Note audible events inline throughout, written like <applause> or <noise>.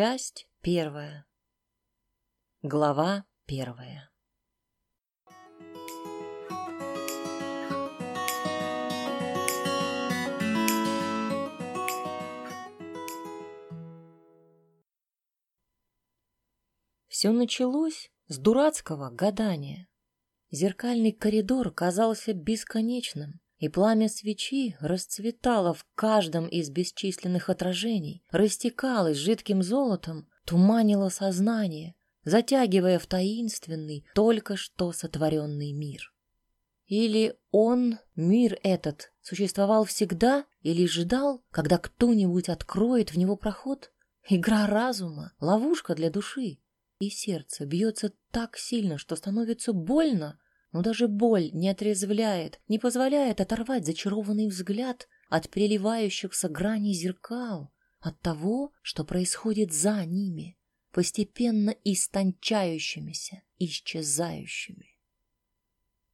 Часть первая. Глава первая. Все началось с дурацкого гадания. Зеркальный коридор казался бесконечным, и пламя свечи расцветало в каждом из бесчисленных отражений, растекалось жидким золотом, туманило сознание, затягивая в таинственный, только что сотворенный мир. Или он, мир этот, существовал всегда или ждал, когда кто-нибудь откроет в него проход? Игра разума, ловушка для души. И сердце бьется так сильно, что становится больно, но даже боль не отрезвляет, не позволяет оторвать зачарованный взгляд от переливающихся граней зеркал, от того, что происходит за ними, постепенно истончающимися, исчезающими.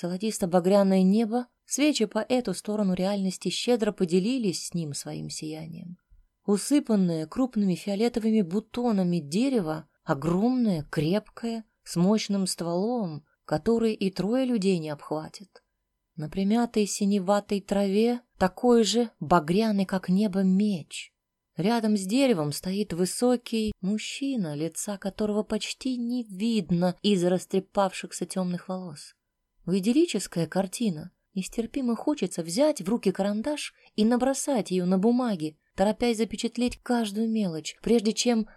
Золотисто-багряное небо, свечи по эту сторону реальности щедро поделились с ним своим сиянием. Усыпанное крупными фиолетовыми бутонами дерево, огромное, крепкое, с мощным стволом, который и трое людей не обхватит. На примятой синеватой траве такой же багряный, как небо, меч. Рядом с деревом стоит высокий мужчина, лица которого почти не видно из растрепавшихся темных волос. Идиллическая картина. Нестерпимо хочется взять в руки карандаш и набросать ее на бумаге, торопясь запечатлеть каждую мелочь, прежде чем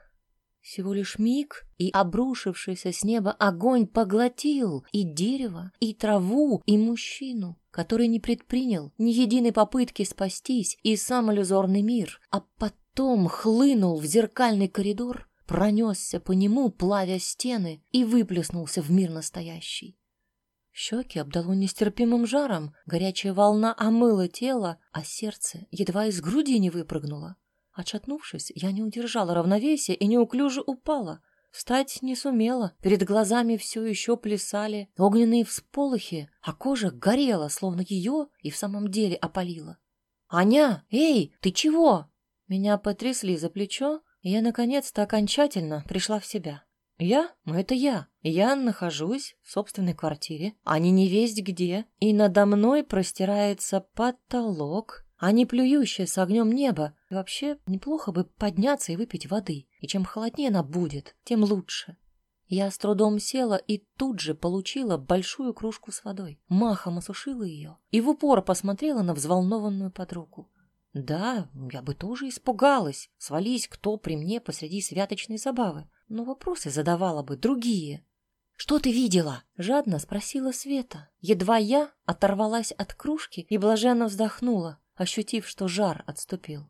всего лишь миг, и обрушившийся с неба огонь поглотил и дерево, и траву, и мужчину, который не предпринял ни единой попытки спастись и сам иллюзорный мир, а потом хлынул в зеркальный коридор, пронесся по нему, плавя стены, и выплеснулся в мир настоящий. Щеки обдало нестерпимым жаром, горячая волна омыла тело, а сердце едва из груди не выпрыгнуло. Отшатнувшись, я не удержала равновесия и неуклюже упала. Встать не сумела, перед глазами все еще плясали огненные всполохи, а кожа горела, словно ее и в самом деле опалила. «Аня, эй, ты чего?» Меня потрясли за плечо, и я наконец-то окончательно пришла в себя. Я? Ну это я. Я нахожусь в собственной квартире, а не невесть где, и надо мной простирается потолок, а не плюющее с огнем небо. И вообще, неплохо бы подняться и выпить воды. И чем холоднее она будет, тем лучше. Я с трудом села и тут же получила большую кружку с водой. Махом осушила ее и в упор посмотрела на взволнованную подругу. Да, я бы тоже испугалась, свались кто при мне посреди святочной забавы, но вопросы задавала бы другие. «Что ты видела?» — жадно спросила Света. Едва я оторвалась от кружки и блаженно вздохнула ощутив, что жар отступил.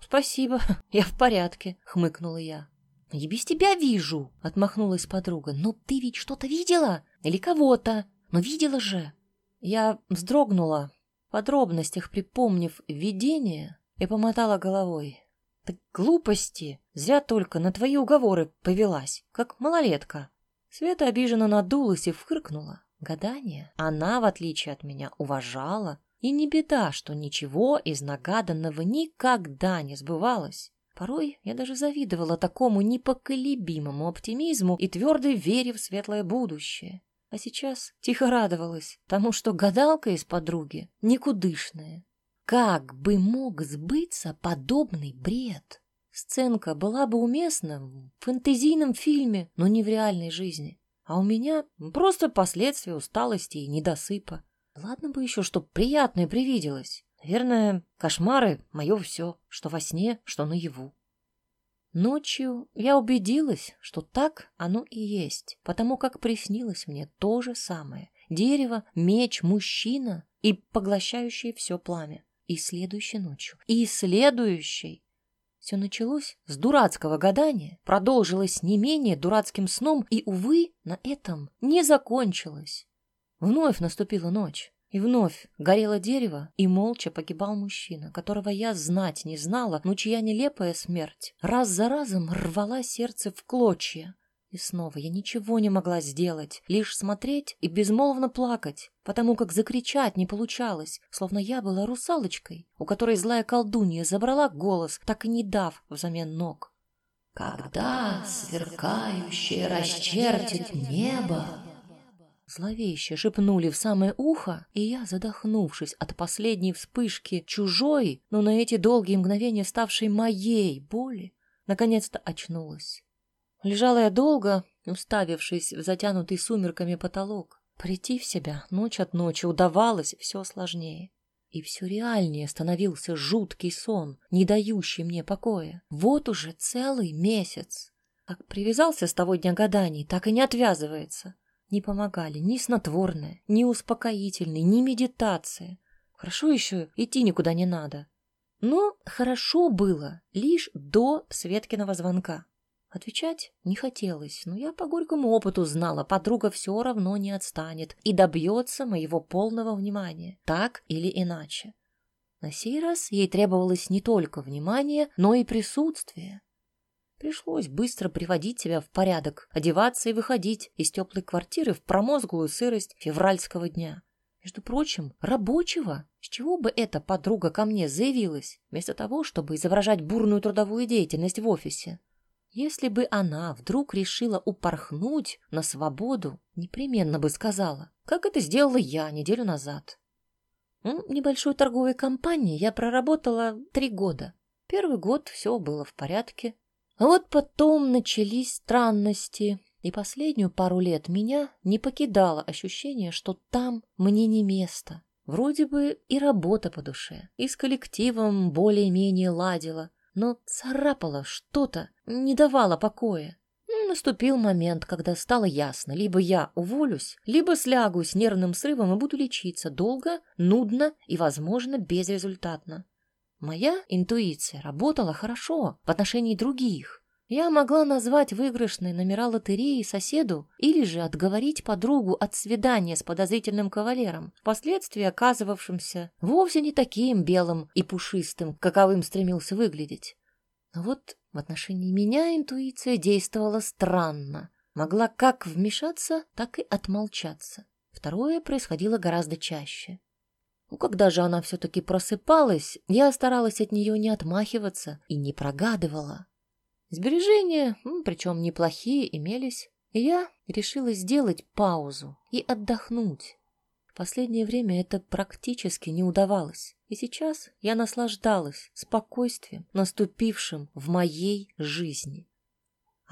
«Спасибо, <laughs> я в порядке», — хмыкнула я. «Я без тебя вижу», — отмахнулась подруга. «Но ты ведь что-то видела? Или кого-то? Но видела же». Я вздрогнула, в подробностях припомнив видение, и помотала головой. «Так глупости! Зря только на твои уговоры повелась, как малолетка». Света обиженно надулась и фыркнула. Гадание она, в отличие от меня, уважала и не беда, что ничего из нагаданного никогда не сбывалось. Порой я даже завидовала такому непоколебимому оптимизму и твердой вере в светлое будущее. А сейчас тихо радовалась тому, что гадалка из подруги никудышная. Как бы мог сбыться подобный бред? Сценка была бы уместна в фэнтезийном фильме, но не в реальной жизни. А у меня просто последствия усталости и недосыпа. Ладно бы еще, чтоб приятное привиделось. Наверное, кошмары — мое все, что во сне, что наяву. Ночью я убедилась, что так оно и есть, потому как приснилось мне то же самое. Дерево, меч, мужчина и поглощающее все пламя. И следующей ночью, и следующей. Все началось с дурацкого гадания, продолжилось не менее дурацким сном и, увы, на этом не закончилось. Вновь наступила ночь, и вновь горело дерево, и молча погибал мужчина, которого я знать не знала, но чья нелепая смерть раз за разом рвала сердце в клочья. И снова я ничего не могла сделать, лишь смотреть и безмолвно плакать, потому как закричать не получалось, словно я была русалочкой, у которой злая колдунья забрала голос, так и не дав взамен ног. Когда сверкающее расчертит небо, Зловеще шепнули в самое ухо, и я, задохнувшись от последней вспышки чужой, но на эти долгие мгновения ставшей моей боли, наконец-то очнулась. Лежала я долго, уставившись в затянутый сумерками потолок. Прийти в себя ночь от ночи удавалось все сложнее. И все реальнее становился жуткий сон, не дающий мне покоя. Вот уже целый месяц. Как привязался с того дня гаданий, так и не отвязывается. Не помогали ни снотворное, ни успокоительный, ни медитация. Хорошо еще идти никуда не надо. Но хорошо было лишь до Светкиного звонка. Отвечать не хотелось, но я по горькому опыту знала, подруга все равно не отстанет и добьется моего полного внимания, так или иначе. На сей раз ей требовалось не только внимание, но и присутствие. Пришлось быстро приводить себя в порядок, одеваться и выходить из теплой квартиры в промозглую сырость февральского дня. Между прочим, рабочего. С чего бы эта подруга ко мне заявилась, вместо того, чтобы изображать бурную трудовую деятельность в офисе? Если бы она вдруг решила упорхнуть на свободу, непременно бы сказала, как это сделала я неделю назад. В небольшой торговой компании я проработала три года. Первый год все было в порядке. А вот потом начались странности, и последнюю пару лет меня не покидало ощущение, что там мне не место. Вроде бы и работа по душе, и с коллективом более-менее ладила, но царапало что-то, не давало покоя. Наступил момент, когда стало ясно, либо я уволюсь, либо слягу с нервным срывом и буду лечиться долго, нудно и, возможно, безрезультатно. Моя интуиция работала хорошо в отношении других. Я могла назвать выигрышные номера лотереи соседу или же отговорить подругу от свидания с подозрительным кавалером, впоследствии оказывавшимся вовсе не таким белым и пушистым, каковым стремился выглядеть. Но вот в отношении меня интуиция действовала странно. Могла как вмешаться, так и отмолчаться. Второе происходило гораздо чаще. Ну, когда же она все-таки просыпалась, я старалась от нее не отмахиваться и не прогадывала. Сбережения, причем неплохие, имелись, и я решила сделать паузу и отдохнуть. В последнее время это практически не удавалось, и сейчас я наслаждалась спокойствием, наступившим в моей жизни.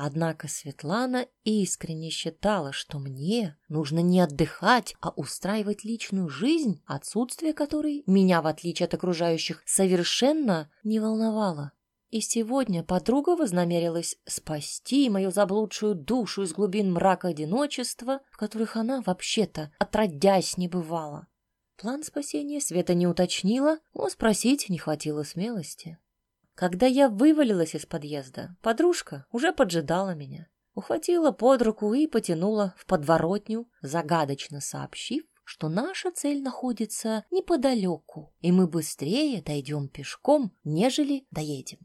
Однако Светлана искренне считала, что мне нужно не отдыхать, а устраивать личную жизнь, отсутствие которой меня, в отличие от окружающих, совершенно не волновало. И сегодня подруга вознамерилась спасти мою заблудшую душу из глубин мрака одиночества, в которых она вообще-то отродясь не бывала. План спасения Света не уточнила, но спросить не хватило смелости. Когда я вывалилась из подъезда, подружка уже поджидала меня. Ухватила под руку и потянула в подворотню, загадочно сообщив, что наша цель находится неподалеку, и мы быстрее дойдем пешком, нежели доедем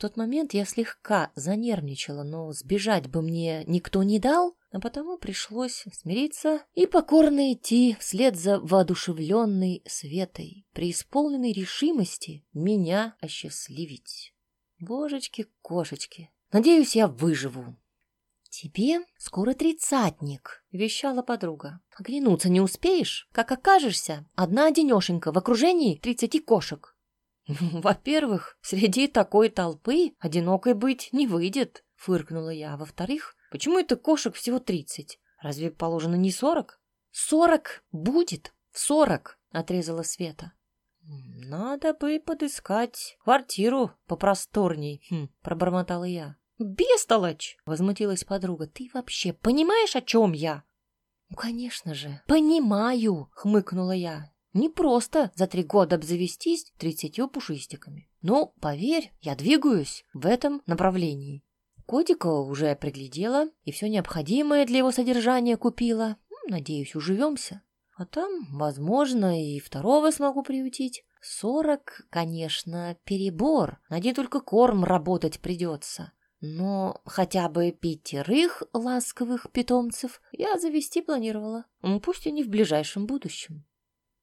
тот момент я слегка занервничала, но сбежать бы мне никто не дал, а потому пришлось смириться и покорно идти вслед за воодушевленной Светой, преисполненной решимости меня осчастливить. Божечки-кошечки, надеюсь, я выживу. «Тебе скоро тридцатник», — вещала подруга. «Оглянуться не успеешь, как окажешься одна-одинешенька в окружении тридцати кошек. «Во-первых, среди такой толпы одинокой быть не выйдет», — фыркнула я. «Во-вторых, почему это кошек всего тридцать? Разве положено не сорок?» «Сорок будет в сорок», — отрезала Света. «Надо бы подыскать квартиру попросторней», хм, — пробормотала я. «Бестолочь!» — возмутилась подруга. «Ты вообще понимаешь, о чем я?» «Ну, конечно же, понимаю!» — хмыкнула я. Не просто за три года обзавестись тридцатью пушистиками. Но, поверь, я двигаюсь в этом направлении. Котика уже приглядела и все необходимое для его содержания купила. Надеюсь, уживемся. А там, возможно, и второго смогу приютить. Сорок, конечно, перебор. На один только корм работать придется. Но хотя бы пятерых ласковых питомцев я завести планировала. Пусть и не в ближайшем будущем.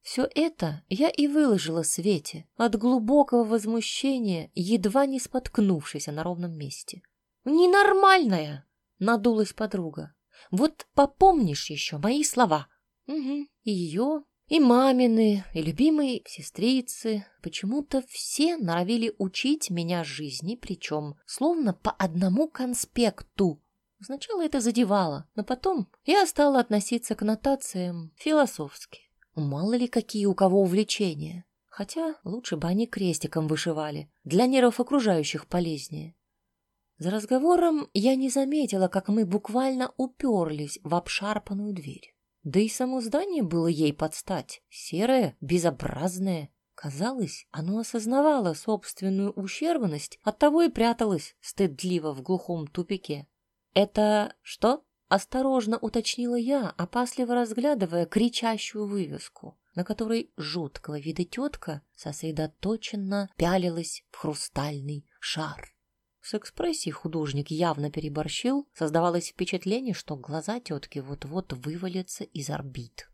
Все это я и выложила Свете от глубокого возмущения, едва не споткнувшись на ровном месте. Ненормальная, надулась подруга. Вот попомнишь еще мои слова. Угу. И ее, и мамины, и любимые сестрицы. Почему-то все норовили учить меня жизни, причем словно по одному конспекту. Сначала это задевало, но потом я стала относиться к нотациям философски. Мало ли какие у кого увлечения. Хотя лучше бы они крестиком вышивали. Для нервов окружающих полезнее. За разговором я не заметила, как мы буквально уперлись в обшарпанную дверь. Да и само здание было ей под стать. Серое, безобразное. Казалось, оно осознавало собственную ущербность, оттого и пряталось стыдливо в глухом тупике. «Это что?» — осторожно уточнила я, опасливо разглядывая кричащую вывеску на которой жуткого вида тетка сосредоточенно пялилась в хрустальный шар. С экспрессией художник явно переборщил, создавалось впечатление, что глаза тетки вот-вот вывалятся из орбит.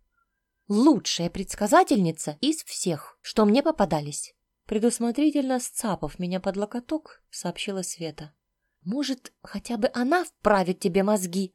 «Лучшая предсказательница из всех, что мне попадались!» Предусмотрительно сцапав меня под локоток, сообщила Света. «Может, хотя бы она вправит тебе мозги?»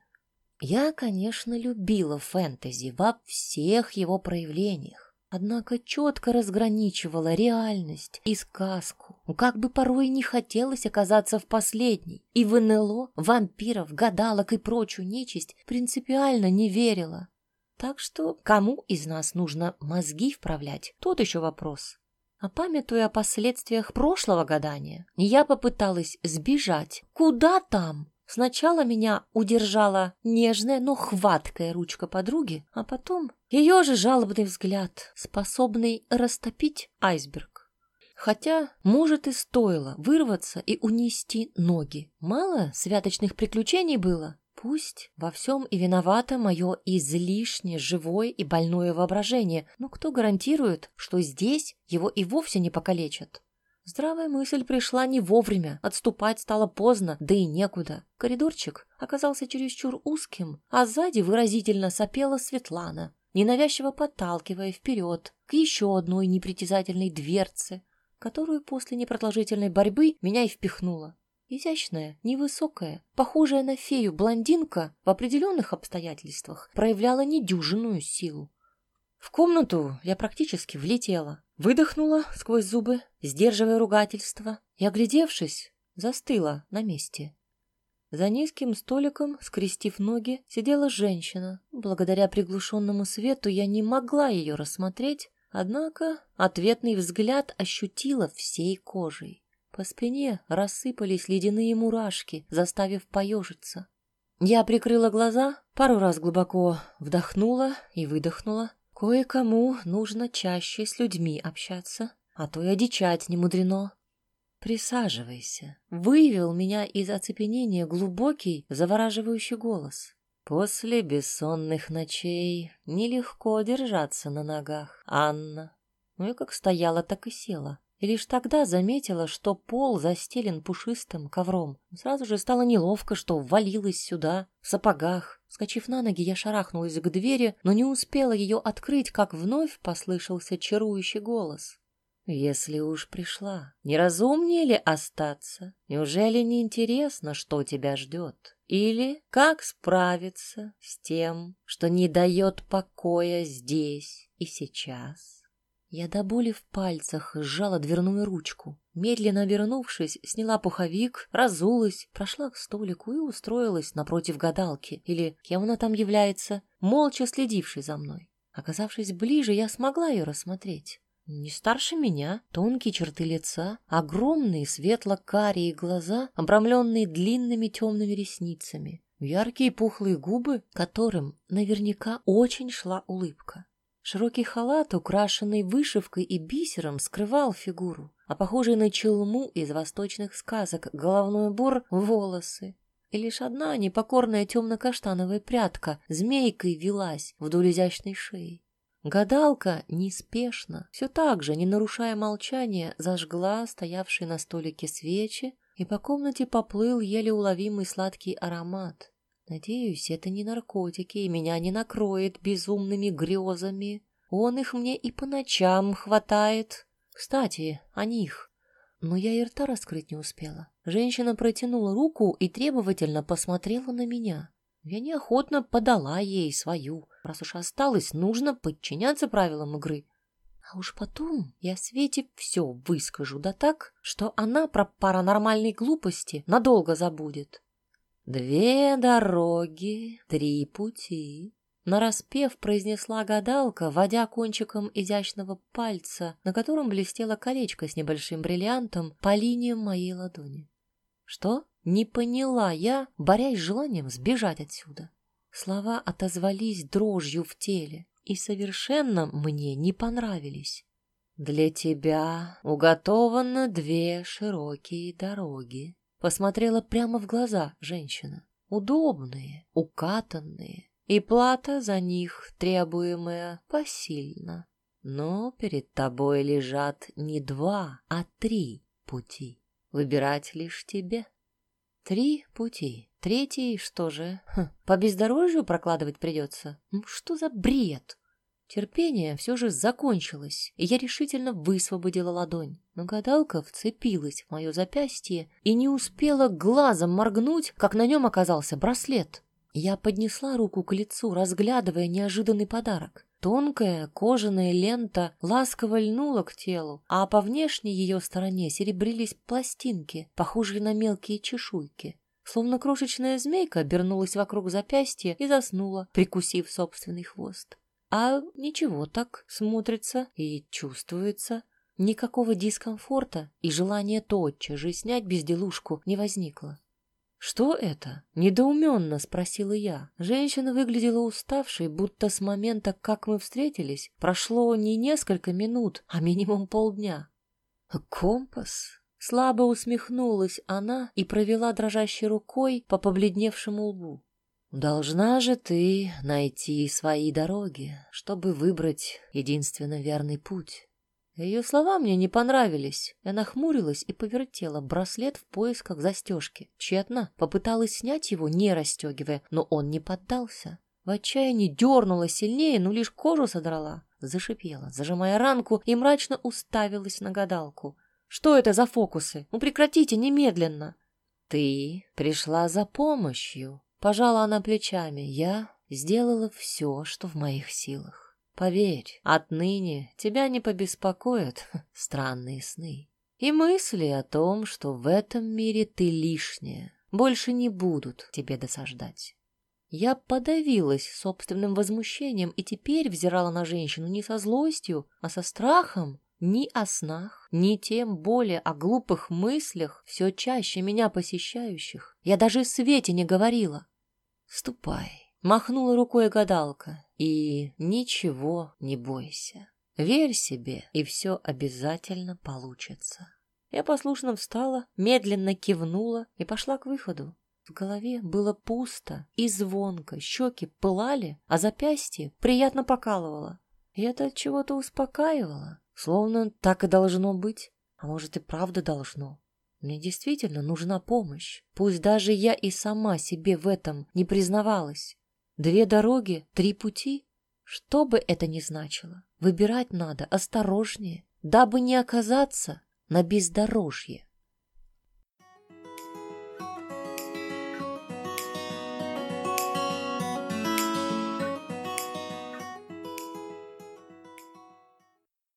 Я, конечно, любила фэнтези во всех его проявлениях, однако четко разграничивала реальность и сказку. Как бы порой не хотелось оказаться в последней, и в НЛО, вампиров, гадалок и прочую нечисть принципиально не верила. Так что кому из нас нужно мозги вправлять, тот еще вопрос. А памятуя о последствиях прошлого гадания, я попыталась сбежать. Куда там? Сначала меня удержала нежная, но хваткая ручка подруги, а потом ее же жалобный взгляд, способный растопить айсберг. Хотя, может, и стоило вырваться и унести ноги. Мало святочных приключений было. Пусть во всем и виновато мое излишне живое и больное воображение, но кто гарантирует, что здесь его и вовсе не покалечат? Здравая мысль пришла не вовремя, отступать стало поздно, да и некуда. Коридорчик оказался чересчур узким, а сзади выразительно сопела Светлана, ненавязчиво подталкивая вперед к еще одной непритязательной дверце, которую после непродолжительной борьбы меня и впихнула. Изящная, невысокая, похожая на фею блондинка в определенных обстоятельствах проявляла недюжинную силу. В комнату я практически влетела, выдохнула сквозь зубы, сдерживая ругательство, и, оглядевшись, застыла на месте. За низким столиком, скрестив ноги, сидела женщина. Благодаря приглушенному свету я не могла ее рассмотреть, однако ответный взгляд ощутила всей кожей. По спине рассыпались ледяные мурашки, заставив поежиться. Я прикрыла глаза, пару раз глубоко вдохнула и выдохнула, Кое-кому нужно чаще с людьми общаться, а то и одичать не мудрено. Присаживайся. Вывел меня из оцепенения глубокий, завораживающий голос. После бессонных ночей нелегко держаться на ногах, Анна. Ну и как стояла, так и села и лишь тогда заметила, что пол застелен пушистым ковром. Сразу же стало неловко, что ввалилась сюда, в сапогах. Скочив на ноги, я шарахнулась к двери, но не успела ее открыть, как вновь послышался чарующий голос. «Если уж пришла, не разумнее ли остаться? Неужели не интересно, что тебя ждет? Или как справиться с тем, что не дает покоя здесь и сейчас?» Я до боли в пальцах сжала дверную ручку. Медленно обернувшись, сняла пуховик, разулась, прошла к столику и устроилась напротив гадалки, или кем она там является, молча следившей за мной. Оказавшись ближе, я смогла ее рассмотреть. Не старше меня, тонкие черты лица, огромные светло-карие глаза, обрамленные длинными темными ресницами, яркие пухлые губы, которым наверняка очень шла улыбка. Широкий халат, украшенный вышивкой и бисером, скрывал фигуру, а похожий на челму из восточных сказок головной убор — волосы. И лишь одна непокорная темно-каштановая прядка змейкой велась вдоль изящной шеи. Гадалка неспешно, все так же, не нарушая молчания, зажгла стоявшие на столике свечи, и по комнате поплыл еле уловимый сладкий аромат. Надеюсь, это не наркотики, и меня не накроет безумными грезами. Он их мне и по ночам хватает. Кстати, о них. но я и рта раскрыть не успела. Женщина протянула руку и требовательно посмотрела на меня. Я неохотно подала ей свою. Раз уж осталось, нужно подчиняться правилам игры. А уж потом я Свете все выскажу, да так, что она про паранормальные глупости надолго забудет. Две дороги, три пути. Нараспев произнесла гадалка, водя кончиком изящного пальца, на котором блестело колечко с небольшим бриллиантом по линиям моей ладони. Что? Не поняла я, борясь с желанием сбежать отсюда. Слова отозвались дрожью в теле и совершенно мне не понравились. «Для тебя уготованы две широкие дороги», — посмотрела прямо в глаза женщина. «Удобные, укатанные, и плата за них, требуемая, посильна. Но перед тобой лежат не два, а три пути. Выбирать лишь тебе». Три пути. Третий, что же, хм, по бездорожью прокладывать придется? Что за бред? Терпение все же закончилось, и я решительно высвободила ладонь. Но гадалка вцепилась в мое запястье и не успела глазом моргнуть, как на нем оказался браслет. Я поднесла руку к лицу, разглядывая неожиданный подарок. Тонкая кожаная лента ласково льнула к телу, а по внешней ее стороне серебрились пластинки, похожие на мелкие чешуйки. Словно крошечная змейка обернулась вокруг запястья и заснула, прикусив собственный хвост. А ничего так смотрится и чувствуется. Никакого дискомфорта и желания тотчас же снять безделушку не возникло. «Что это?» — недоуменно спросила я. Женщина выглядела уставшей, будто с момента, как мы встретились, прошло не несколько минут, а минимум полдня. «Компас?» Слабо усмехнулась она и провела дрожащей рукой по побледневшему лбу. «Должна же ты найти свои дороги, чтобы выбрать единственно верный путь. Ее слова мне не понравились. Я нахмурилась и повертела браслет в поисках застежки. Тщетно попыталась снять его, не расстегивая, но он не поддался. В отчаянии дернула сильнее, но лишь кожу содрала. Зашипела, зажимая ранку, и мрачно уставилась на гадалку. «Что это за фокусы? Ну прекратите немедленно!» «Ты пришла за помощью», — пожала она плечами. «Я сделала все, что в моих силах». Поверь, отныне тебя не побеспокоят <laughs> странные сны. И мысли о том, что в этом мире ты лишняя, больше не будут тебе досаждать. Я подавилась собственным возмущением и теперь взирала на женщину не со злостью, а со страхом. Ни о снах, ни тем более о глупых мыслях, все чаще меня посещающих. Я даже Свете не говорила. «Ступай», Махнула рукой гадалка. И ничего не бойся. Верь себе, и все обязательно получится. Я послушно встала, медленно кивнула и пошла к выходу. В голове было пусто и звонко, щеки пылали, а запястье приятно покалывало. И это от чего-то успокаивало, словно так и должно быть. А может и правда должно. Мне действительно нужна помощь, пусть даже я и сама себе в этом не признавалась. Две дороги, три пути? Что бы это ни значило, выбирать надо осторожнее, дабы не оказаться на бездорожье.